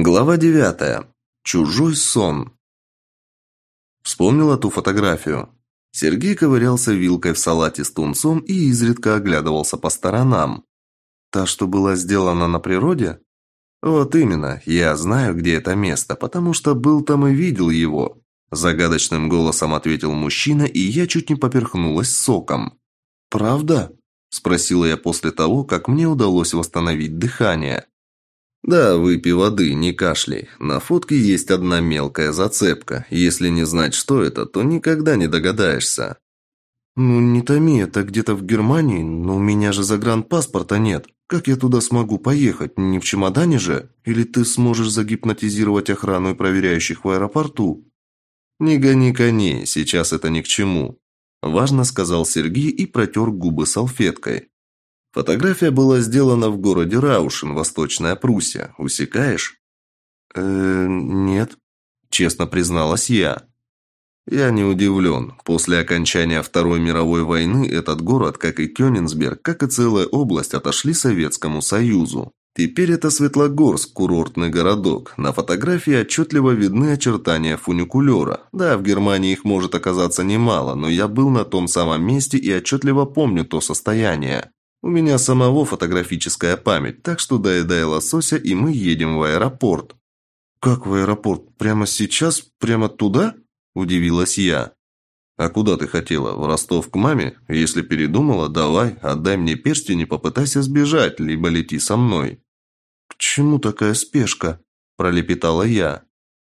Глава девятая. Чужой сон. Вспомнила ту фотографию. Сергей ковырялся вилкой в салате с тунцом и изредка оглядывался по сторонам. Та, что была сделана на природе? Вот именно, я знаю, где это место, потому что был там и видел его. Загадочным голосом ответил мужчина, и я чуть не поперхнулась соком. «Правда?» – спросила я после того, как мне удалось восстановить дыхание. Да, выпей воды, не кашляй. На фотке есть одна мелкая зацепка. Если не знать, что это, то никогда не догадаешься. Ну, не томи, это где-то в Германии, но у меня же загранпаспорта нет. Как я туда смогу поехать? Не в чемодане же? Или ты сможешь загипнотизировать охрану и проверяющих в аэропорту? Не гони коней, сейчас это ни к чему. Важно сказал Сергей и протер губы салфеткой. Фотография была сделана в городе Раушен, Восточная Пруссия. Усекаешь? Э, нет, честно призналась я. Я не удивлен. После окончания Второй мировой войны этот город, как и Кёнигсберг, как и целая область, отошли Советскому Союзу. Теперь это Светлогорск, курортный городок. На фотографии отчетливо видны очертания фуникулера. Да, в Германии их может оказаться немало, но я был на том самом месте и отчетливо помню то состояние. У меня самого фотографическая память, так что доедай лосося, и мы едем в аэропорт». «Как в аэропорт? Прямо сейчас? Прямо туда?» – удивилась я. «А куда ты хотела? В Ростов к маме? Если передумала, давай, отдай мне перстень и попытайся сбежать, либо лети со мной». «К чему такая спешка?» – пролепетала я.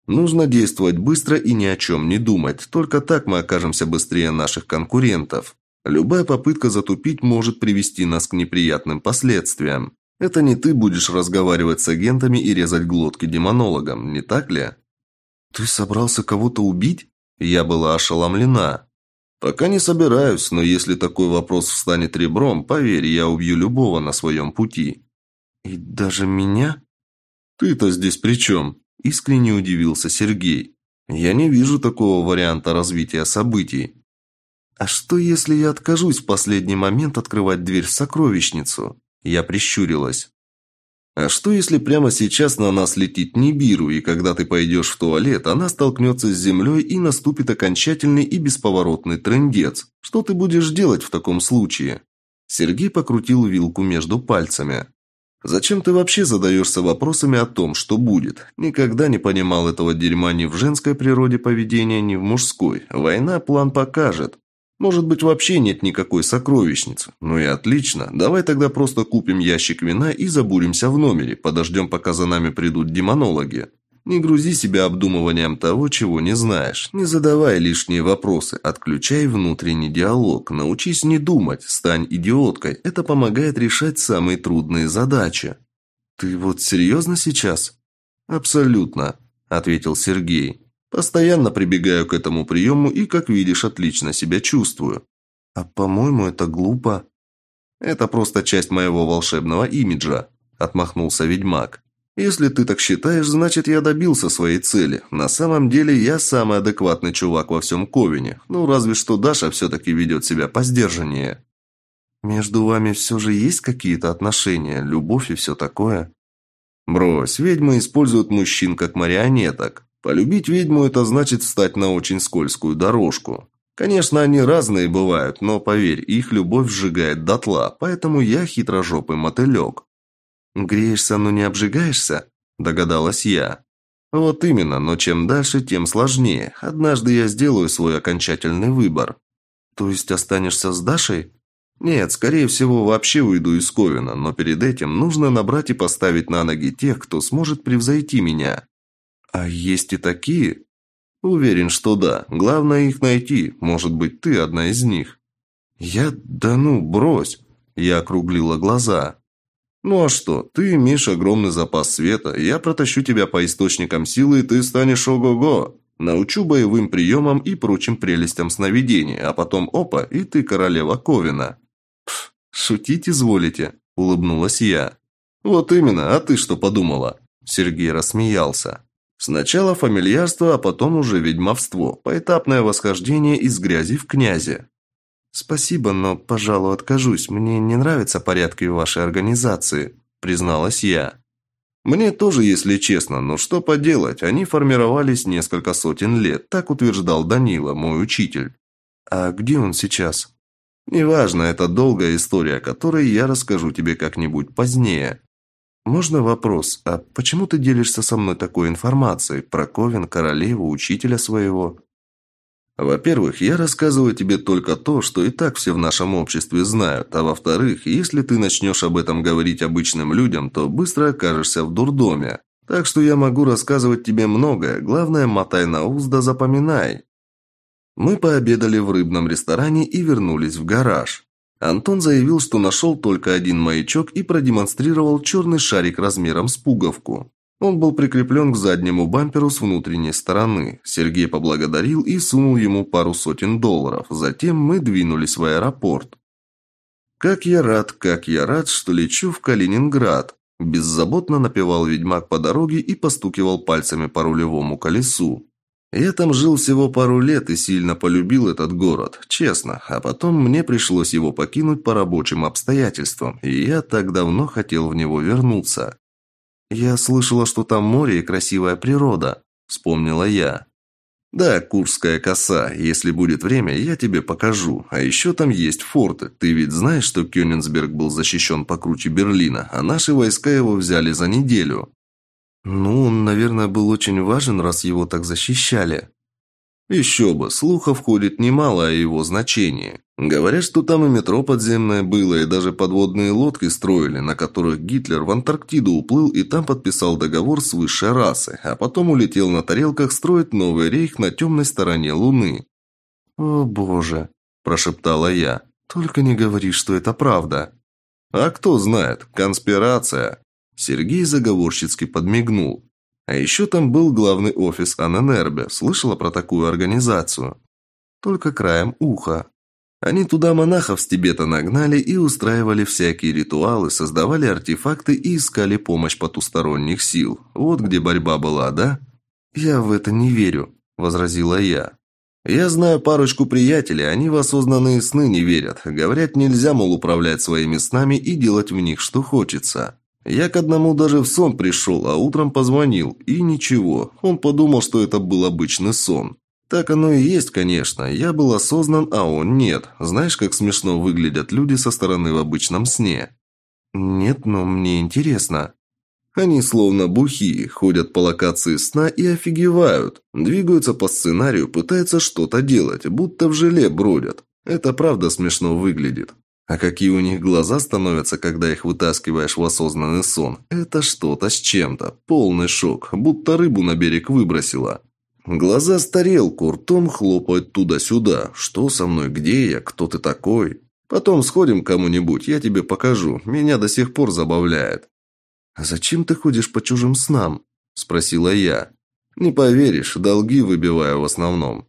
«Нужно действовать быстро и ни о чем не думать, только так мы окажемся быстрее наших конкурентов». Любая попытка затупить может привести нас к неприятным последствиям. Это не ты будешь разговаривать с агентами и резать глотки демонологам, не так ли? Ты собрался кого-то убить? Я была ошеломлена. Пока не собираюсь, но если такой вопрос встанет ребром, поверь, я убью любого на своем пути. И даже меня? Ты-то здесь при чем? Искренне удивился Сергей. Я не вижу такого варианта развития событий. «А что, если я откажусь в последний момент открывать дверь в сокровищницу?» Я прищурилась. «А что, если прямо сейчас на нас летит Нибиру, и когда ты пойдешь в туалет, она столкнется с землей и наступит окончательный и бесповоротный трындец? Что ты будешь делать в таком случае?» Сергей покрутил вилку между пальцами. «Зачем ты вообще задаешься вопросами о том, что будет? Никогда не понимал этого дерьма ни в женской природе поведения, ни в мужской. Война план покажет. Может быть, вообще нет никакой сокровищницы. Ну и отлично. Давай тогда просто купим ящик вина и забуримся в номере. Подождем, пока за нами придут демонологи. Не грузи себя обдумыванием того, чего не знаешь. Не задавай лишние вопросы. Отключай внутренний диалог. Научись не думать. Стань идиоткой. Это помогает решать самые трудные задачи. Ты вот серьезно сейчас? Абсолютно, ответил Сергей. Постоянно прибегаю к этому приему и, как видишь, отлично себя чувствую. А по-моему, это глупо. Это просто часть моего волшебного имиджа, отмахнулся ведьмак. Если ты так считаешь, значит, я добился своей цели. На самом деле, я самый адекватный чувак во всем Ковине. Ну, разве что Даша все-таки ведет себя посдержаннее. Между вами все же есть какие-то отношения, любовь и все такое? Брось, ведьмы используют мужчин как марионеток. Полюбить ведьму – это значит встать на очень скользкую дорожку. Конечно, они разные бывают, но поверь, их любовь сжигает дотла, поэтому я хитрожопый мотылек. «Греешься, но не обжигаешься?» – догадалась я. «Вот именно, но чем дальше, тем сложнее. Однажды я сделаю свой окончательный выбор». «То есть останешься с Дашей?» «Нет, скорее всего, вообще уйду из Ковина, но перед этим нужно набрать и поставить на ноги тех, кто сможет превзойти меня. А есть и такие? Уверен, что да. Главное их найти. Может быть, ты одна из них. Я... Да ну, брось. Я округлила глаза. Ну а что, ты имеешь огромный запас света, я протащу тебя по источникам силы, и ты станешь ого-го. Научу боевым приемам и прочим прелестям сновидения, а потом опа, и ты королева Ковина. Пф, шутить изволите, улыбнулась я. Вот именно, а ты что подумала? Сергей рассмеялся. Сначала фамильярство, а потом уже ведьмовство. Поэтапное восхождение из грязи в князи. «Спасибо, но, пожалуй, откажусь. Мне не нравятся порядки вашей организации», – призналась я. Мне тоже, если честно, но что поделать, они формировались несколько сотен лет, так утверждал Данила, мой учитель. А где он сейчас? Неважно, это долгая история, которой я расскажу тебе как-нибудь позднее. Можно вопрос, а почему ты делишься со мной такой информацией про Ковен, королеву, учителя своего? Во-первых, я рассказываю тебе только то, что и так все в нашем обществе знают, а во-вторых, если ты начнешь об этом говорить обычным людям, то быстро окажешься в дурдоме. Так что я могу рассказывать тебе многое, главное, мотай на ус да запоминай. Мы пообедали в рыбном ресторане и вернулись в гараж. Антон заявил, что нашел только один маячок и продемонстрировал черный шарик размером с пуговку. Он был прикреплен к заднему бамперу с внутренней стороны. Сергей поблагодарил и сунул ему пару сотен долларов. Затем мы двинулись в аэропорт. «Как я рад, как я рад, что лечу в Калининград!» Беззаботно напевал ведьмак по дороге и постукивал пальцами по рулевому колесу. Я там жил всего пару лет и сильно полюбил этот город, честно, а потом мне пришлось его покинуть по рабочим обстоятельствам, и я так давно хотел в него вернуться. «Я слышала, что там море и красивая природа», – вспомнила я. «Да, Курская коса. Если будет время, я тебе покажу. А еще там есть форты. Ты ведь знаешь, что Кёнигсберг был защищен покруче Берлина, а наши войска его взяли за неделю?» «Ну, он, наверное, был очень важен, раз его так защищали», еще бы, слухов ходит немало о его значении. Говорят, что там и метро подземное было, и даже подводные лодки строили, на которых Гитлер в Антарктиду уплыл и там подписал договор с высшей расой, а потом улетел на тарелках строить новый рейх на темной стороне Луны. «О боже», – прошептала я, – «только не говори, что это правда». «А кто знает, конспирация». Сергей заговорщицки подмигнул. А еще там был главный офис Аненербе. Слышала про такую организацию? Только краем уха. Они туда монахов с Тибета нагнали и устраивали всякие ритуалы, создавали артефакты и искали помощь потусторонних сил. Вот где борьба была, да? Я в это не верю, возразила я. Я знаю парочку приятелей, они в осознанные сны не верят. Говорят, нельзя, мол, управлять своими снами и делать в них, что хочется. Я к одному даже в сон пришел, а утром позвонил, и ничего. Он подумал, что это был обычный сон. Так оно и есть, конечно. Я был осознан, а он нет. Знаешь, как смешно выглядят люди со стороны в обычном сне? Нет, но мне интересно. Они словно бухие, ходят по локации сна и офигевают. Двигаются по сценарию, пытаются что-то делать, будто в желе бродят. Это правда смешно выглядит. А какие у них глаза становятся, когда их вытаскиваешь в осознанный сон? Это что-то с чем-то. Полный шок, будто рыбу на берег выбросила. Глаза с тарелку, ртом хлопают туда-сюда. Что со мной, где я, кто ты такой? Потом сходим к кому-нибудь, я тебе покажу. Меня до сих пор забавляет. «А зачем ты ходишь по чужим снам?» – спросила я. «Не поверишь, долги выбиваю в основном».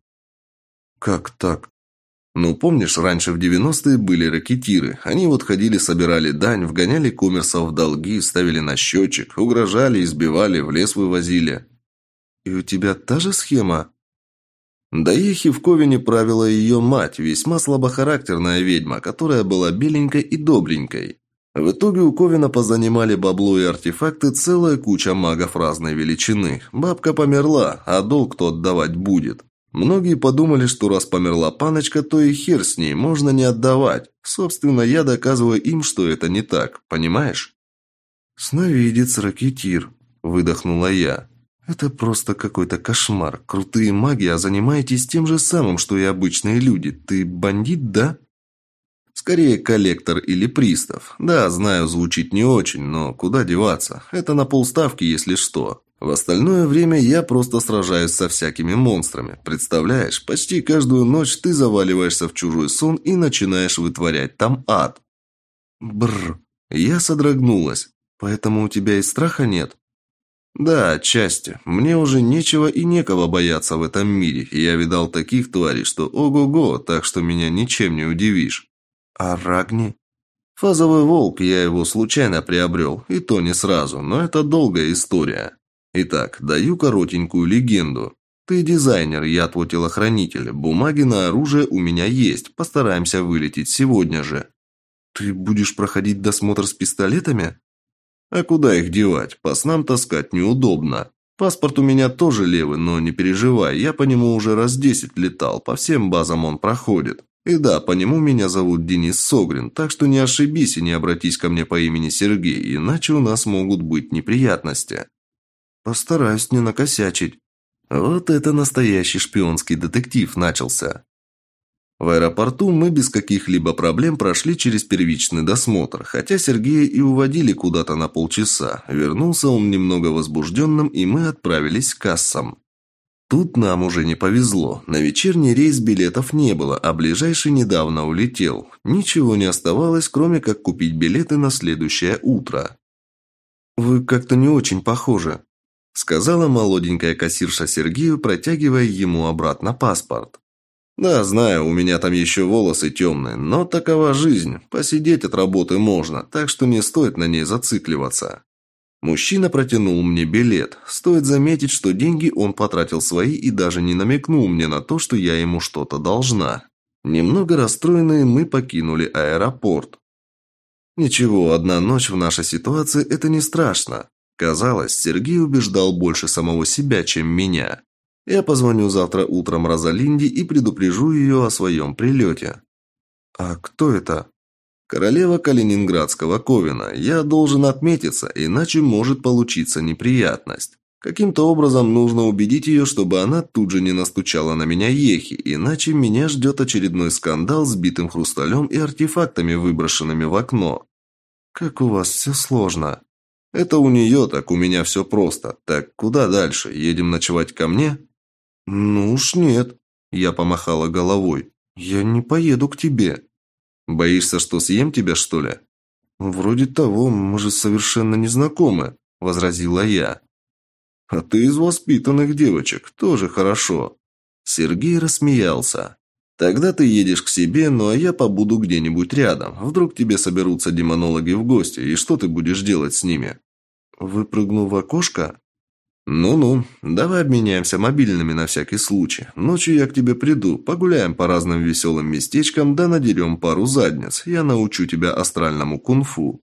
«Как так?» Ну, помнишь, раньше в 90-е были ракетиры. Они вот ходили, собирали дань, вгоняли коммерсов в долги, ставили на счетчик, угрожали, избивали, в лес вывозили. И у тебя та же схема? Да ехи в Ковине правила ее мать, весьма слабохарактерная ведьма, которая была беленькой и добренькой. В итоге у Ковина позанимали бабло и артефакты целая куча магов разной величины. Бабка померла, а долг кто отдавать будет. Многие подумали, что раз померла паночка, то и хер с ней, можно не отдавать. Собственно, я доказываю им, что это не так, понимаешь? «Сновидец, ракетир», – выдохнула я. «Это просто какой-то кошмар. Крутые маги, а занимаетесь тем же самым, что и обычные люди. Ты бандит, да?» «Скорее коллектор или пристав. Да, знаю, звучит не очень, но куда деваться? Это на полставки, если что. В остальное время я просто сражаюсь со всякими монстрами. Представляешь, почти каждую ночь ты заваливаешься в чужой сон и начинаешь вытворять там ад. Бррр. Я содрогнулась. Поэтому у тебя и страха нет? Да, отчасти. Мне уже нечего и некого бояться в этом мире. Я видал таких тварей, что ого-го, так что меня ничем не удивишь. А Рагни? Фазовый волк, я его случайно приобрел, и то не сразу, но это долгая история. Итак, даю коротенькую легенду. Ты дизайнер, я твой телохранитель. Бумаги на оружие у меня есть. Постараемся вылететь сегодня же. Ты будешь проходить досмотр с пистолетами? А куда их девать? По снам таскать неудобно. Паспорт у меня тоже левый, но не переживай, я по нему уже раз десять летал, по всем базам он проходит. И да, по нему меня зовут Денис Согрин, так что не ошибись и не обратись ко мне по имени Сергей, иначе у нас могут быть неприятности. Постараюсь не накосячить. Вот это настоящий шпионский детектив начался. В аэропорту мы без каких-либо проблем прошли через первичный досмотр, хотя Сергея и уводили куда-то на полчаса. Вернулся он немного возбужденным, и мы отправились к кассам. Тут нам уже не повезло. На вечерний рейс билетов не было, а ближайший недавно улетел. Ничего не оставалось, кроме как купить билеты на следующее утро. «Вы как-то не очень похожи», – сказала молоденькая кассирша Сергею, протягивая ему обратно паспорт. «Да, знаю, у меня там еще волосы темные, но такова жизнь. Посидеть от работы можно, так что не стоит на ней зацикливаться». Мужчина протянул мне билет. Стоит заметить, что деньги он потратил свои и даже не намекнул мне на то, что я ему что-то должна. Немного расстроенные мы покинули аэропорт. Ничего, одна ночь в нашей ситуации – это не страшно. Казалось, Сергей убеждал больше самого себя, чем меня. Я позвоню завтра утром Розалинде и предупрежу ее о своем прилете. А кто это? Королева Калининградского Ковина. Я должен отметиться, иначе может получиться неприятность. Каким-то образом нужно убедить ее, чтобы она тут же не настучала на меня ехи, иначе меня ждет очередной скандал с битым хрусталем и артефактами, выброшенными в окно. Как у вас все сложно. Это у нее, так у меня все просто. Так куда дальше? Едем ночевать ко мне? «Ну уж нет», – я помахала головой. «Я не поеду к тебе». «Боишься, что съем тебя, что ли?» «Вроде того, мы же совершенно не знакомы», – возразила я. «А ты из воспитанных девочек, тоже хорошо». Сергей рассмеялся. «Тогда ты едешь к себе, ну а я побуду где-нибудь рядом. Вдруг тебе соберутся демонологи в гости, и что ты будешь делать с ними?» «Выпрыгну в окошко?» «Ну-ну, давай обменяемся мобильными на всякий случай. Ночью я к тебе приду, погуляем по разным веселым местечкам, да надерем пару задниц. Я научу тебя астральному кунг-фу».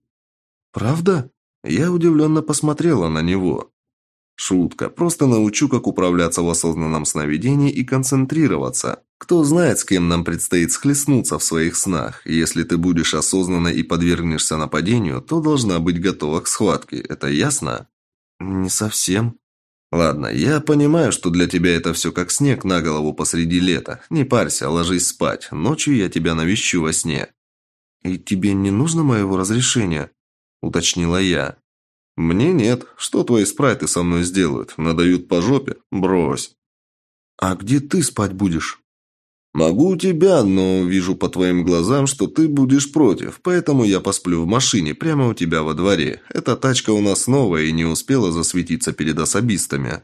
«Правда?» Я удивленно посмотрела на него. «Шутка. Просто научу, как управляться в осознанном сновидении и концентрироваться. Кто знает, с кем нам предстоит схлестнуться в своих снах. Если ты будешь осознанной и подвергнешься нападению, то должна быть готова к схватке. Это ясно?» «Не совсем», «Ладно, я понимаю, что для тебя это все как снег на голову посреди лета. Не парься, ложись спать. Ночью я тебя навещу во сне». «И тебе не нужно моего разрешения?» – уточнила я. «Мне нет. Что твои спрайты со мной сделают? Надают по жопе? Брось». «А где ты спать будешь?» «Могу тебя, но вижу по твоим глазам, что ты будешь против, поэтому я посплю в машине прямо у тебя во дворе. Эта тачка у нас новая и не успела засветиться перед особистами».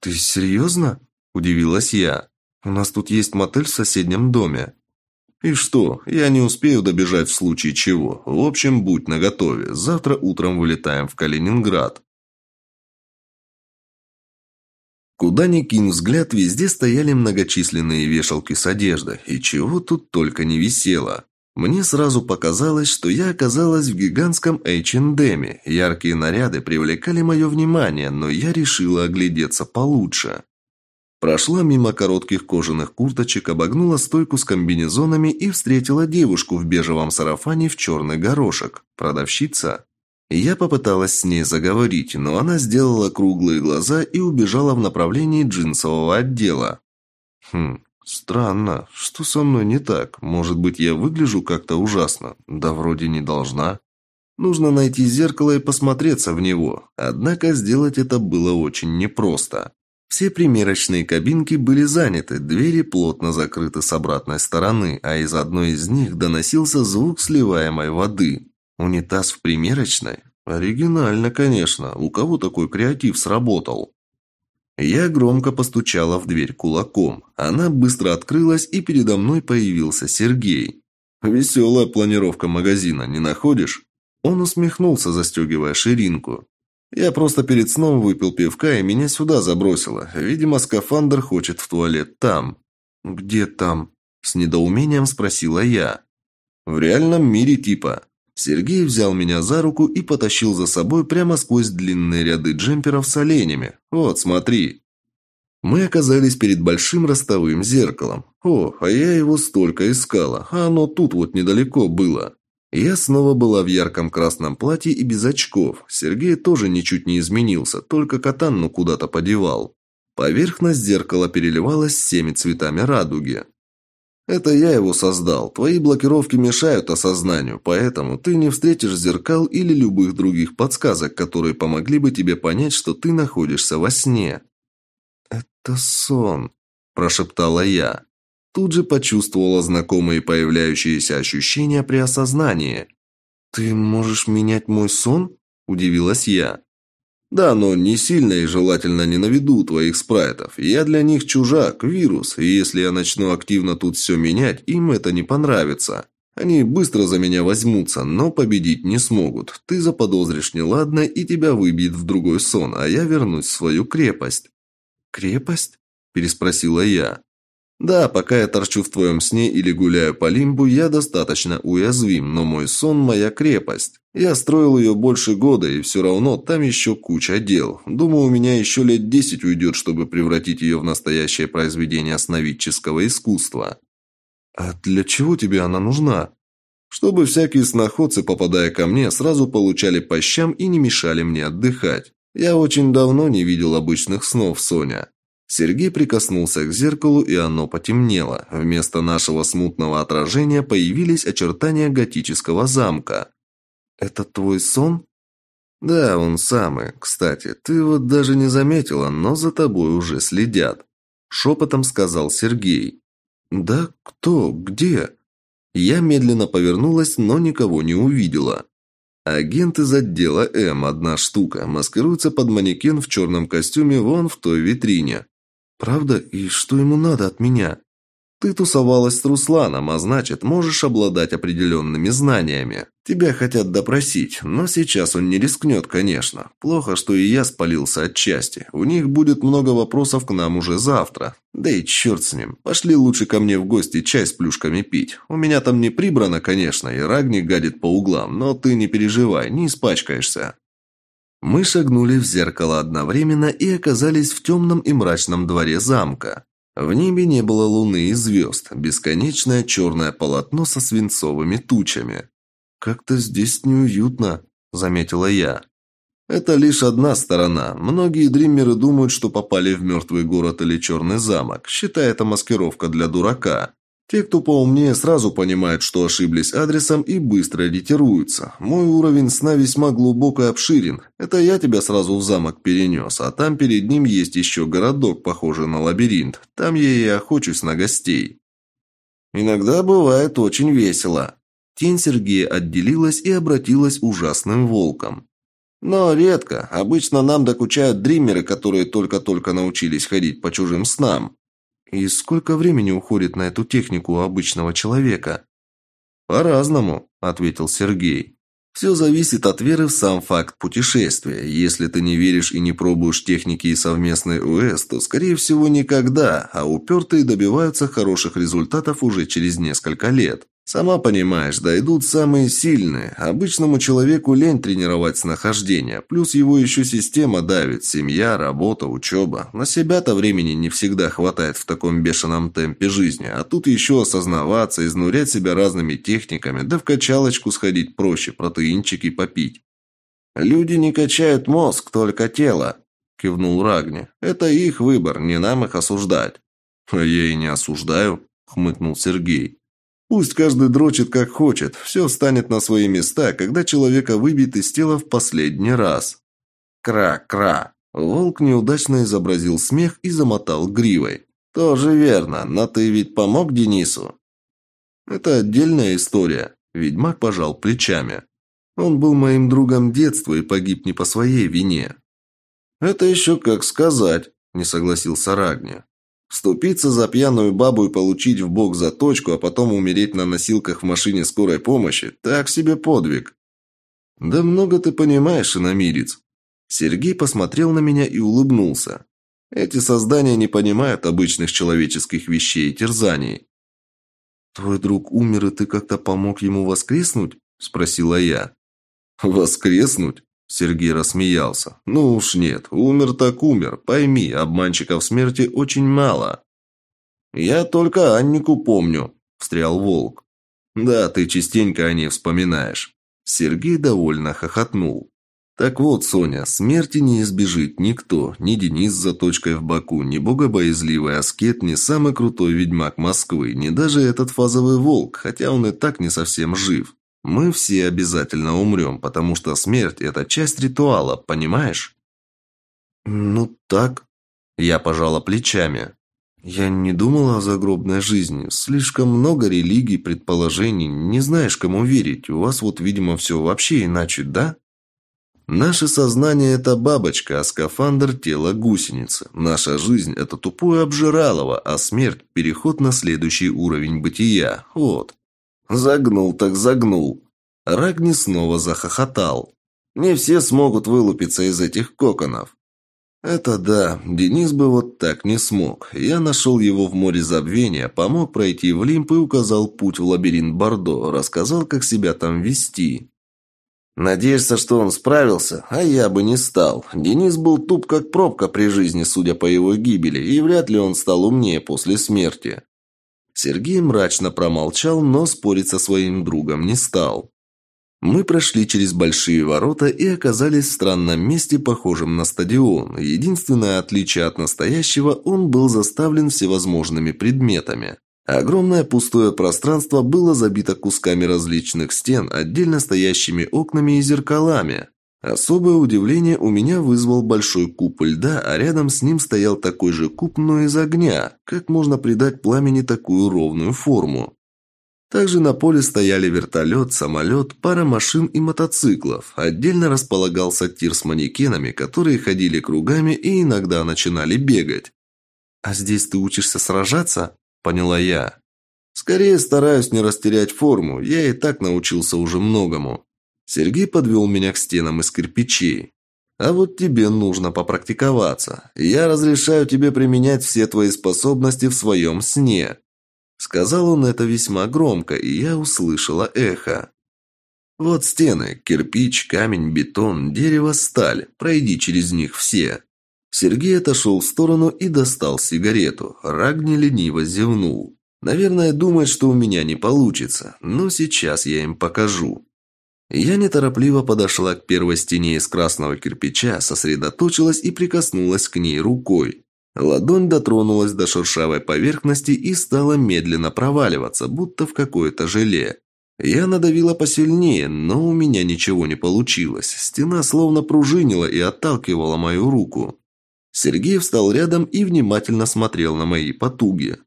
«Ты серьезно?» – удивилась я. «У нас тут есть мотель в соседнем доме». «И что? Я не успею добежать в случае чего. В общем, будь наготове. Завтра утром вылетаем в Калининград». Куда ни кинь взгляд, везде стояли многочисленные вешалки с одеждой, и чего тут только не висело. Мне сразу показалось, что я оказалась в гигантском H&M. Яркие наряды привлекали мое внимание, но я решила оглядеться получше. Прошла мимо коротких кожаных курточек, обогнула стойку с комбинезонами и встретила девушку в бежевом сарафане в черный горошек. Продавщица. Я попыталась с ней заговорить, но она сделала круглые глаза и убежала в направлении джинсового отдела. Хм, странно. Что со мной не так? Может быть, я выгляжу как-то ужасно? Да вроде не должна. Нужно найти зеркало и посмотреться в него. Однако сделать это было очень непросто. Все примерочные кабинки были заняты, двери плотно закрыты с обратной стороны, а из одной из них доносился звук сливаемой воды. Унитаз в примерочной? Оригинально, конечно. У кого такой креатив сработал? Я громко постучала в дверь кулаком. Она быстро открылась, и передо мной появился Сергей. «Веселая планировка магазина, не находишь?» Он усмехнулся, застегивая ширинку. «Я просто перед сном выпил пивка, и меня сюда забросило. Видимо, скафандр хочет в туалет там». «Где там?» – с недоумением спросила я. «В реальном мире типа. Сергей взял меня за руку и потащил за собой прямо сквозь длинные ряды джемперов с оленями. «Вот, смотри». Мы оказались перед большим ростовым зеркалом. О, а я его столько искала, а оно тут вот недалеко было. Я снова была в ярком красном платье и без очков. Сергей тоже ничуть не изменился, только катанну куда-то подевал. Поверхность зеркала переливалась всеми цветами радуги. Это я его создал. Твои блокировки мешают осознанию, поэтому ты не встретишь зеркал или любых других подсказок, которые помогли бы тебе понять, что ты находишься во сне. Это сон, прошептала я. Тут же почувствовала знакомые появляющиеся ощущения при осознании. Ты можешь менять мой сон? удивилась я. Да, но не сильно и желательно не на виду твоих спрайтов. Я для них чужак, вирус, и если я начну активно тут все менять, им это не понравится. Они быстро за меня возьмутся, но победить не смогут. Ты заподозришь неладное, и тебя выбьет в другой сон, а я вернусь в свою крепость». «Крепость?» – переспросила я. Да, пока я торчу в твоем сне или гуляю по лимбу, я достаточно уязвим, но мой сон – моя крепость. Я строил ее больше года, и все равно там еще куча дел. Думаю, у меня еще лет десять уйдет, чтобы превратить ее в настоящее произведение сновидческого искусства. А для чего тебе она нужна? Чтобы всякие сноходцы, попадая ко мне, сразу получали по щам и не мешали мне отдыхать. Я очень давно не видел обычных снов, Соня. Сергей прикоснулся к зеркалу, и оно потемнело. Вместо нашего смутного отражения появились очертания готического замка. «Это твой сон?» «Да, он самый. Кстати, ты вот даже не заметила, но за тобой уже следят», – шепотом сказал Сергей. «Да? Кто? Где?» Я медленно повернулась, но никого не увидела. Агент из отдела М, одна штука, маскируется под манекен в черном костюме вон в той витрине. «Правда? И что ему надо от меня?» «Ты тусовалась с Русланом, а значит, можешь обладать определенными знаниями. Тебя хотят допросить, но сейчас он не рискнет, конечно. Плохо, что и я спалился отчасти. У них будет много вопросов к нам уже завтра. Да и черт с ним. Пошли лучше ко мне в гости чай с плюшками пить. У меня там не прибрано, конечно, и Рагни гадит по углам, но ты не переживай, не испачкаешься». Мы шагнули в зеркало одновременно и оказались в темном и мрачном дворе замка. В небе не было луны и звезд, бесконечное черное полотно со свинцовыми тучами. «Как-то здесь неуютно», – заметила я. «Это лишь одна сторона. Многие дриммеры думают, что попали в мертвый город или черный замок, считая это маскировка для дурака. Те, кто поумнее, сразу понимают, что ошиблись адресом и быстро ретируются. Мой уровень сна весьма глубок и обширен. Это я тебя сразу в замок перенес, а там перед ним есть еще городок, похожий на лабиринт. Там я и охочусь на гостей. Иногда бывает очень весело. Тень Сергея отделилась и обратилась ужасным волком. Но редко. Обычно нам докучают дримеры, которые только-только научились ходить по чужим снам. И сколько времени уходит на эту технику у обычного человека? По-разному, ответил Сергей. Все зависит от веры в сам факт путешествия. Если ты не веришь и не пробуешь техники и совместной УС, то, скорее всего, никогда, а упертые добиваются хороших результатов уже через несколько лет. Сама понимаешь, дойдут самые сильные. Обычному человеку лень тренировать снахождение. Плюс его еще система давит. Семья, работа, учеба. На себя-то времени не всегда хватает в таком бешеном темпе жизни. А тут еще осознаваться, изнурять себя разными техниками. Да в качалочку сходить проще, протеинчики попить. «Люди не качают мозг, только тело», – кивнул Рагни. «Это их выбор, не нам их осуждать». «А я и не осуждаю», – хмыкнул Сергей. Пусть каждый дрочит как хочет, все встанет на свои места, когда человека выбьет из тела в последний раз. Кра-кра. Волк неудачно изобразил смех и замотал гривой. Тоже верно, но ты ведь помог Денису? Это отдельная история. Ведьмак пожал плечами. Он был моим другом детства и погиб не по своей вине. Это еще как сказать, не согласился Рагни. Вступиться за пьяную бабу и получить в бок заточку, а потом умереть на носилках в машине скорой помощи – так себе подвиг. Да много ты понимаешь, иномирец. Сергей посмотрел на меня и улыбнулся. Эти создания не понимают обычных человеческих вещей и терзаний. Твой друг умер, и ты как-то помог ему воскреснуть? – спросила я. «Воскреснуть?» – Сергей рассмеялся. «Ну уж нет, умер так умер. Пойми, обманщиков смерти очень мало». «Я только Аннику помню», – встрял Волк. «Да, ты частенько о ней вспоминаешь». Сергей довольно хохотнул. Так вот, Соня, смерти не избежит никто, ни Денис с заточкой в боку, ни богобоязливый аскет, ни самый крутой ведьмак Москвы, ни даже этот фазовый волк, хотя он и так не совсем жив. Мы все обязательно умрем, потому что смерть – это часть ритуала, понимаешь? Ну, так. Я пожала плечами. Я не думала о загробной жизни. Слишком много религий, предположений. Не знаешь, кому верить. У вас вот, видимо, все вообще иначе, да? Наше сознание – это бабочка, а скафандр – тело гусеницы. Наша жизнь – это тупое обжиралово, а смерть – переход на следующий уровень бытия. Вот. Загнул так загнул. Рагни снова захохотал. Не все смогут вылупиться из этих коконов. Это да, Денис бы вот так не смог. Я нашел его в море забвения, помог пройти в Лимп и указал путь в лабиринт Бордо, рассказал, как себя там вести. Надеешься, что он справился, а я бы не стал. Денис был туп как пробка при жизни, судя по его гибели, и вряд ли он стал умнее после смерти. Сергей мрачно промолчал, но спорить со своим другом не стал. Мы прошли через большие ворота и оказались в странном месте, похожем на стадион. Единственное отличие от настоящего, он был заставлен всевозможными предметами. Огромное пустое пространство было забито кусками различных стен, отдельно стоящими окнами и зеркалами. Особое удивление у меня вызвал большой куб льда, а рядом с ним стоял такой же куб, но из огня. Как можно придать пламени такую ровную форму? Также на поле стояли вертолет, самолет, пара машин и мотоциклов. Отдельно располагался тир с манекенами, которые ходили кругами и иногда начинали бегать. «А здесь ты учишься сражаться?» поняла я. Скорее стараюсь не растерять форму, я и так научился уже многому. Сергей подвел меня к стенам из кирпичей. А вот тебе нужно попрактиковаться. Я разрешаю тебе применять все твои способности в своем сне. Сказал он это весьма громко, и я услышала эхо. Вот стены: кирпич, камень, бетон, дерево, сталь. Пройди через них все. Сергей отошел в сторону и достал сигарету. Рагни лениво зевнул. Наверное, думает, что у меня не получится, но сейчас я им покажу. Я неторопливо подошла к первой стене из красного кирпича, сосредоточилась и прикоснулась к ней рукой. Ладонь дотронулась до шершавой поверхности и стала медленно проваливаться, будто в какое-то желе. Я надавила посильнее, но у меня ничего не получилось. Стена словно пружинила и отталкивала мою руку. Сергей встал рядом и внимательно смотрел на мои потуги.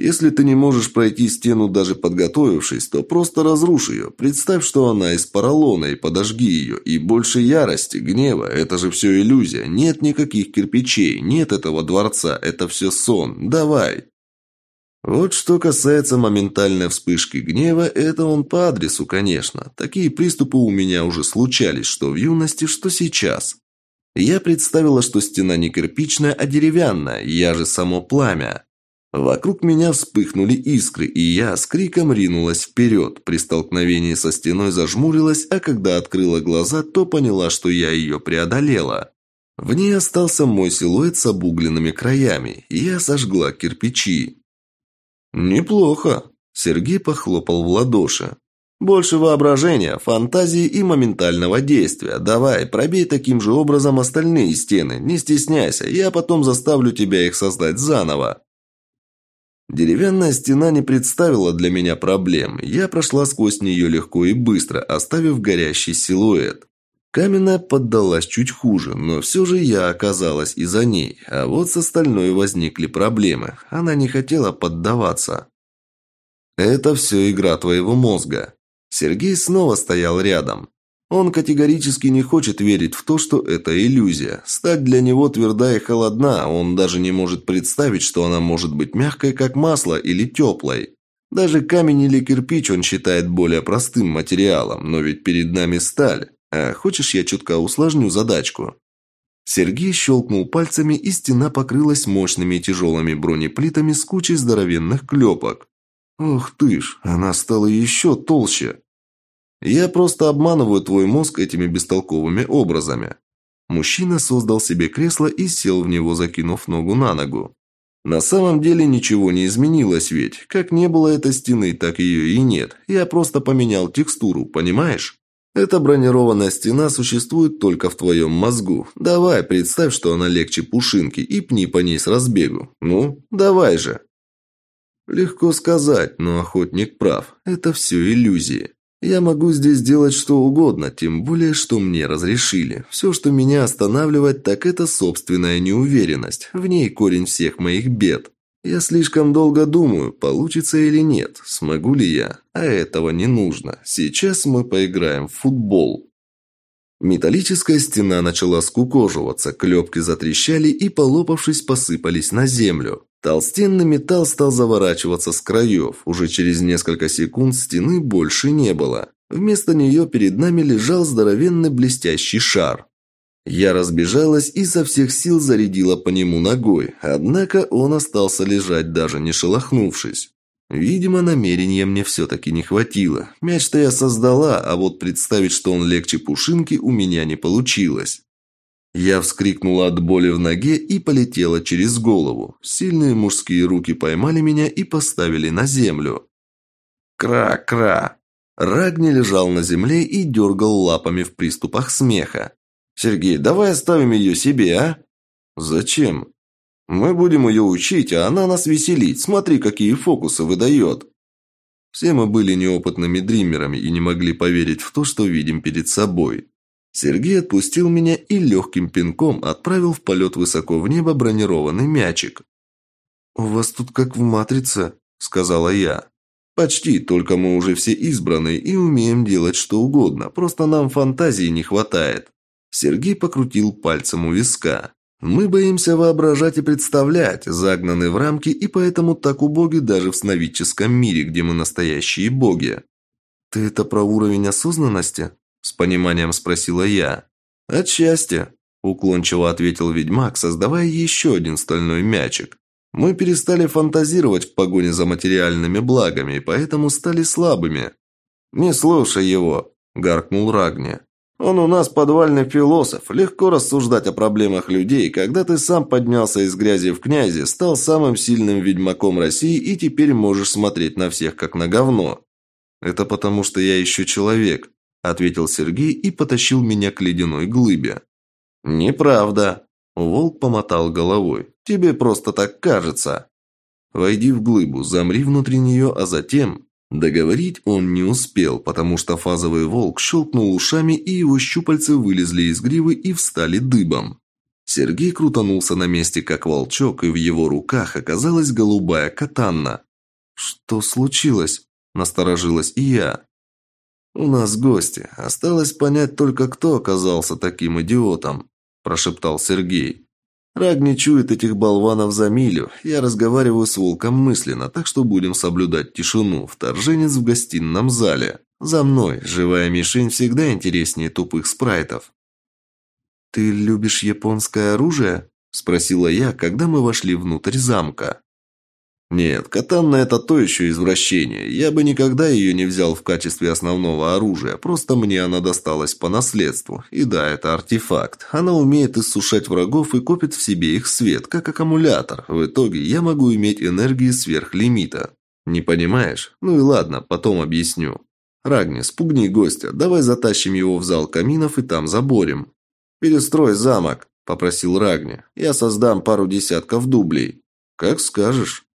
Если ты не можешь пройти стену даже подготовившись, то просто разрушь ее. Представь, что она из поролона и подожги ее. И больше ярости, гнева. Это же все иллюзия. Нет никаких кирпичей, нет этого дворца. Это все сон. Давай. Вот что касается моментальной вспышки гнева, это он по адресу, конечно. Такие приступы у меня уже случались, что в юности, что сейчас. Я представила, что стена не кирпичная, а деревянная, я же само пламя. Вокруг меня вспыхнули искры, и я с криком ринулась вперед. При столкновении со стеной зажмурилась, а когда открыла глаза, то поняла, что я ее преодолела. В ней остался мой силуэт с обугленными краями, и я сожгла кирпичи. «Неплохо», – Сергей похлопал в ладоши. Больше воображения, фантазии и моментального действия. Давай, пробей таким же образом остальные стены. Не стесняйся, я потом заставлю тебя их создать заново. Деревянная стена не представила для меня проблем. Я прошла сквозь нее легко и быстро, оставив горящий силуэт. Каменная поддалась чуть хуже, но все же я оказалась и за ней. А вот с остальной возникли проблемы. Она не хотела поддаваться. Это все игра твоего мозга. Сергей снова стоял рядом. Он категорически не хочет верить в то, что это иллюзия. Стать для него тверда и холодна, он даже не может представить, что она может быть мягкой, как масло, или теплой. Даже камень или кирпич он считает более простым материалом, но ведь перед нами сталь. А хочешь, я чутка усложню задачку? Сергей щелкнул пальцами, и стена покрылась мощными и тяжелыми бронеплитами с кучей здоровенных клепок. Ох ты ж, она стала еще толще. Я просто обманываю твой мозг этими бестолковыми образами». Мужчина создал себе кресло и сел в него, закинув ногу на ногу. На самом деле ничего не изменилось ведь. Как не было этой стены, так ее и нет. Я просто поменял текстуру, понимаешь? Эта бронированная стена существует только в твоем мозгу. Давай, представь, что она легче пушинки, и пни по ней с разбегу. Ну, давай же. Легко сказать, но охотник прав. Это все иллюзии. Я могу здесь делать что угодно, тем более, что мне разрешили. Все, что меня останавливает, так это собственная неуверенность. В ней корень всех моих бед. Я слишком долго думаю, получится или нет, смогу ли я. А этого не нужно. Сейчас мы поиграем в футбол. Металлическая стена начала скукоживаться, клепки затрещали и, полопавшись, посыпались на землю. Толстенный металл стал заворачиваться с краев. Уже через несколько секунд стены больше не было. Вместо нее перед нами лежал здоровенный блестящий шар. Я разбежалась и со всех сил зарядила по нему ногой, однако он остался лежать, даже не шелохнувшись. Видимо, намерения мне все-таки не хватило. Мяч-то я создала, а вот представить, что он легче пушинки, у меня не получилось. Я вскрикнула от боли в ноге и полетела через голову. Сильные мужские руки поймали меня и поставили на землю. Кра-кра. Рагни лежал на земле и дергал лапами в приступах смеха. «Сергей, давай оставим ее себе, а?» «Зачем?» «Мы будем ее учить, а она нас веселить. Смотри, какие фокусы выдает». Все мы были неопытными дримерами и не могли поверить в то, что видим перед собой. Сергей отпустил меня и легким пинком отправил в полет высоко в небо бронированный мячик. «У вас тут как в «Матрице», — сказала я. «Почти, только мы уже все избранные и умеем делать что угодно, просто нам фантазии не хватает». Сергей покрутил пальцем у виска. «Мы боимся воображать и представлять, загнаны в рамки и поэтому так убоги даже в сновидческом мире, где мы настоящие боги». «Ты это про уровень осознанности?» С пониманием спросила я. «Отчасти», – уклончиво ответил ведьмак, создавая еще один стальной мячик. «Мы перестали фантазировать в погоне за материальными благами, и поэтому стали слабыми». «Не слушай его», – гаркнул Рагни. «Он у нас подвальный философ. Легко рассуждать о проблемах людей, когда ты сам поднялся из грязи в князи, стал самым сильным ведьмаком России и теперь можешь смотреть на всех как на говно». «Это потому, что я еще человек», – ответил Сергей и потащил меня к ледяной глыбе. «Неправда», – волк помотал головой. «Тебе просто так кажется». «Войди в глыбу, замри внутри нее, а затем...» Договорить он не успел, потому что фазовый волк щелкнул ушами, и его щупальцы вылезли из гривы и встали дыбом. Сергей крутанулся на месте, как волчок, и в его руках оказалась голубая катанна. «Что случилось?» – насторожилась и я. «У нас гости. Осталось понять только, кто оказался таким идиотом», – прошептал Сергей. «Раг не чует этих болванов за милю. Я разговариваю с волком мысленно, так что будем соблюдать тишину. Вторженец в гостином зале. За мной. Живая мишень всегда интереснее тупых спрайтов». «Ты любишь японское оружие?» – спросила я, когда мы вошли внутрь замка. Нет, катанна – это то еще извращение. Я бы никогда ее не взял в качестве основного оружия, просто мне она досталась по наследству. И да, это артефакт. Она умеет иссушать врагов и копит в себе их свет, как аккумулятор. В итоге я могу иметь энергии сверх лимита. Не понимаешь? Ну и ладно, потом объясню. Рагни, спугни гостя, давай затащим его в зал каминов и там заборем. «Перестрой замок», – попросил Рагни. «Я создам пару десятков дублей». «Как скажешь».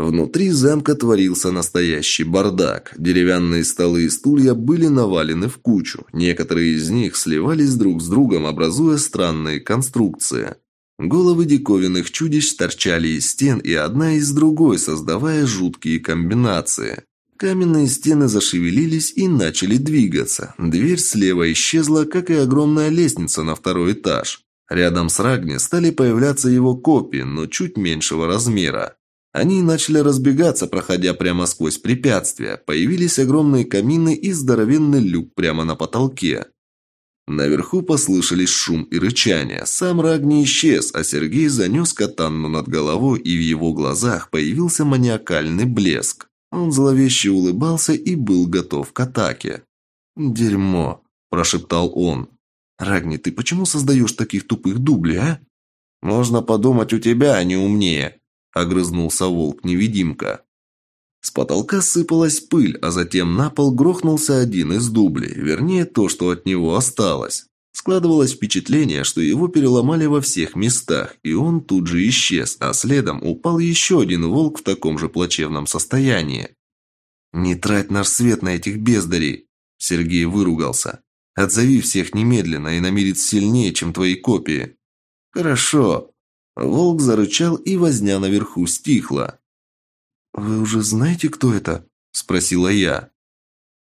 Внутри замка творился настоящий бардак. Деревянные столы и стулья были навалены в кучу. Некоторые из них сливались друг с другом, образуя странные конструкции. Головы диковинных чудищ торчали из стен и одна из другой, создавая жуткие комбинации. Каменные стены зашевелились и начали двигаться. Дверь слева исчезла, как и огромная лестница на второй этаж. Рядом с Рагни стали появляться его копии, но чуть меньшего размера. Они начали разбегаться, проходя прямо сквозь препятствия. Появились огромные камины и здоровенный люк прямо на потолке. Наверху послышались шум и рычание. Сам Раг не исчез, а Сергей занес катанну над головой, и в его глазах появился маниакальный блеск. Он зловеще улыбался и был готов к атаке. «Дерьмо», – прошептал он. «Рагни, ты почему создаешь таких тупых дублей, а?» «Можно подумать, у тебя они умнее», – огрызнулся волк-невидимка. С потолка сыпалась пыль, а затем на пол грохнулся один из дублей, вернее, то, что от него осталось. Складывалось впечатление, что его переломали во всех местах, и он тут же исчез, а следом упал еще один волк в таком же плачевном состоянии. «Не трать наш свет на этих бездарей!» Сергей выругался. «Отзови всех немедленно, и намерит сильнее, чем твои копии». «Хорошо». Волк зарычал, и возня наверху стихла. «Вы уже знаете, кто это?» – спросила я.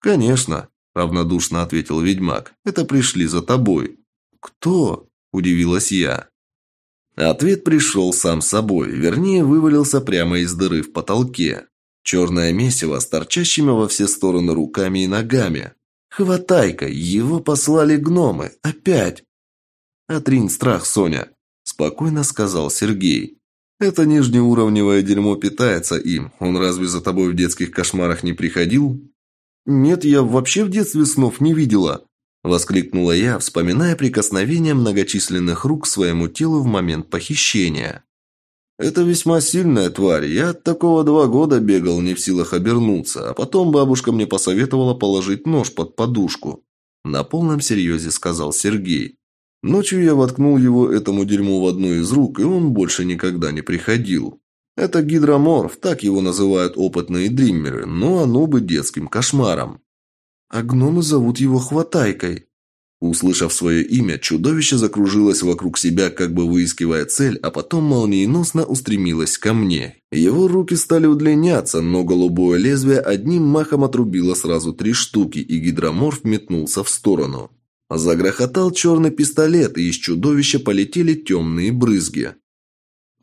«Конечно», – равнодушно ответил ведьмак. «Это пришли за тобой». «Кто?» – удивилась я. Ответ пришел сам собой, вернее, вывалился прямо из дыры в потолке. Черное месиво с торчащими во все стороны руками и ногами. «Хватай-ка! Его послали гномы! Опять!» «Отринь страх, Соня!» – спокойно сказал Сергей. Это нижнеуровневое дерьмо питается им. Он разве за тобой в детских кошмарах не приходил? Нет, я вообще в детстве снов не видела, воскликнула я, вспоминая прикосновение многочисленных рук к своему телу в момент похищения. Это весьма сильная тварь. Я от такого два года бегал, не в силах обернуться, а потом бабушка мне посоветовала положить нож под подушку. На полном серьезе сказал Сергей. Ночью я воткнул его этому дерьму в одну из рук, и он больше никогда не приходил. Это гидроморф, так его называют опытные дриммеры, но оно бы детским кошмаром. А гномы зовут его Хватайкой. Услышав свое имя, чудовище закружилось вокруг себя, как бы выискивая цель, а потом молниеносно устремилось ко мне. Его руки стали удлиняться, но голубое лезвие одним махом отрубило сразу три штуки, и гидроморф метнулся в сторону. Загрохотал черный пистолет, и из чудовища полетели темные брызги.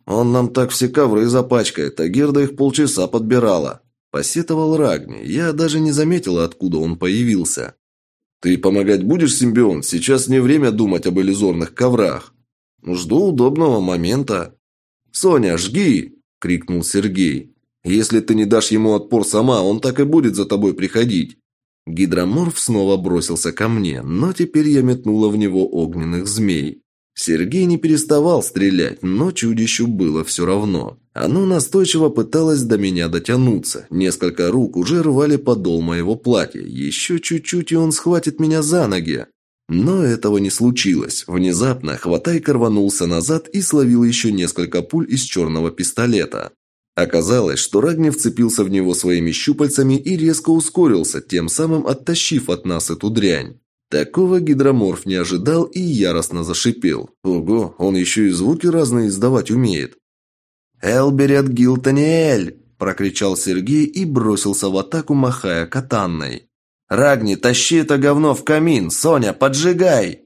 «Он нам так все ковры запачкает, а Герда их полчаса подбирала», – посетовал Рагни. Я даже не заметила, откуда он появился. «Ты помогать будешь, симбион? Сейчас не время думать об иллюзорных коврах. Жду удобного момента». «Соня, жги!» – крикнул Сергей. «Если ты не дашь ему отпор сама, он так и будет за тобой приходить». Гидроморф снова бросился ко мне, но теперь я метнула в него огненных змей. Сергей не переставал стрелять, но чудищу было все равно. Оно настойчиво пыталось до меня дотянуться. Несколько рук уже рвали подол моего платья. Еще чуть-чуть, и он схватит меня за ноги. Но этого не случилось. Внезапно Хватайка рванулся назад и словил еще несколько пуль из черного пистолета. Оказалось, что Рагни вцепился в него своими щупальцами и резко ускорился, тем самым оттащив от нас эту дрянь. Такого гидроморф не ожидал и яростно зашипел. Ого, он еще и звуки разные издавать умеет. «Элберет Гилтаниэль!» – прокричал Сергей и бросился в атаку, махая катанной. «Рагни, тащи это говно в камин! Соня, поджигай!»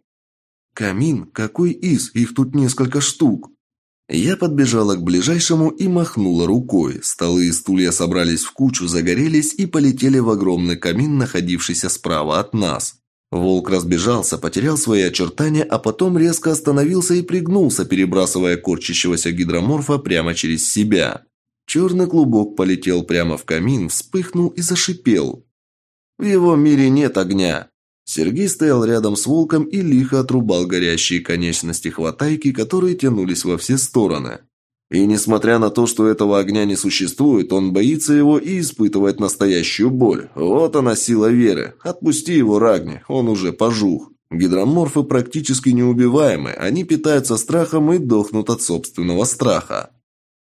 «Камин? Какой из? Их тут несколько штук!» Я подбежала к ближайшему и махнула рукой. Столы и стулья собрались в кучу, загорелись и полетели в огромный камин, находившийся справа от нас. Волк разбежался, потерял свои очертания, а потом резко остановился и пригнулся, перебрасывая корчащегося гидроморфа прямо через себя. Черный клубок полетел прямо в камин, вспыхнул и зашипел. В его мире нет огня. Сергей стоял рядом с волком и лихо отрубал горящие конечности хватайки, которые тянулись во все стороны. И несмотря на то, что этого огня не существует, он боится его и испытывает настоящую боль. Вот она сила веры. Отпусти его, Рагни, он уже пожух. Гидроморфы практически неубиваемы, они питаются страхом и дохнут от собственного страха.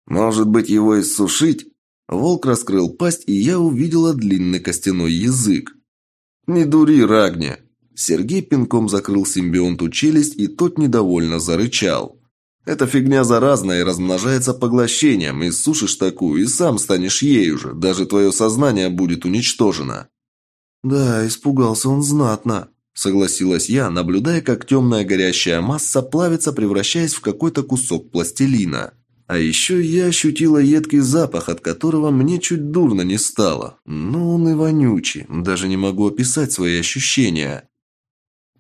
Может быть, его иссушить? Волк раскрыл пасть, и я увидела длинный костяной язык. «Не дури, Рагни!» Сергей пинком закрыл симбионту челюсть, и тот недовольно зарычал. «Эта фигня заразная и размножается поглощением, и сушишь такую, и сам станешь ею же, даже твое сознание будет уничтожено». «Да, испугался он знатно», – согласилась я, наблюдая, как темная горящая масса плавится, превращаясь в какой-то кусок пластилина. А еще я ощутила едкий запах, от которого мне чуть дурно не стало. Но он и вонючий, даже не могу описать свои ощущения.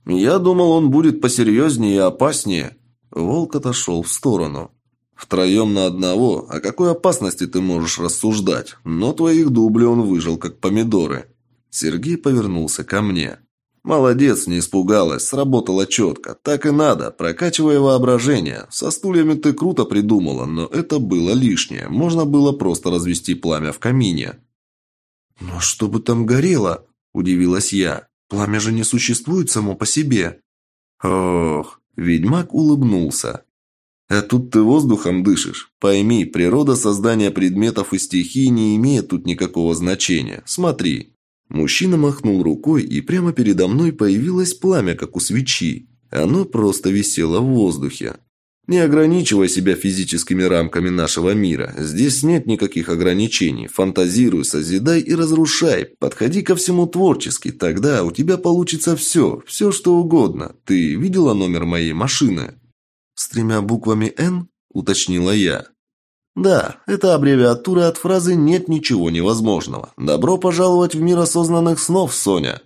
Я думал, он будет посерьезнее и опаснее. Волк отошел в сторону. Втроем на одного, о какой опасности ты можешь рассуждать? Но твоих дублей он выжил, как помидоры. Сергей повернулся ко мне. Молодец, не испугалась, сработала четко. Так и надо, прокачивая воображение. Со стульями ты круто придумала, но это было лишнее. Можно было просто развести пламя в камине. «Но что бы там горело?» – удивилась я. «Пламя же не существует само по себе». «Ох!» – ведьмак улыбнулся. «А тут ты воздухом дышишь. Пойми, природа создания предметов и стихий не имеет тут никакого значения. Смотри, Мужчина махнул рукой, и прямо передо мной появилось пламя, как у свечи. Оно просто висело в воздухе. Не ограничивай себя физическими рамками нашего мира. Здесь нет никаких ограничений. Фантазируй, созидай и разрушай. Подходи ко всему творчески. Тогда у тебя получится все. Все, что угодно. Ты видела номер моей машины? С тремя буквами «Н»? Уточнила я. Да, это аббревиатура от фразы «нет ничего невозможного». Добро пожаловать в мир осознанных снов, Соня.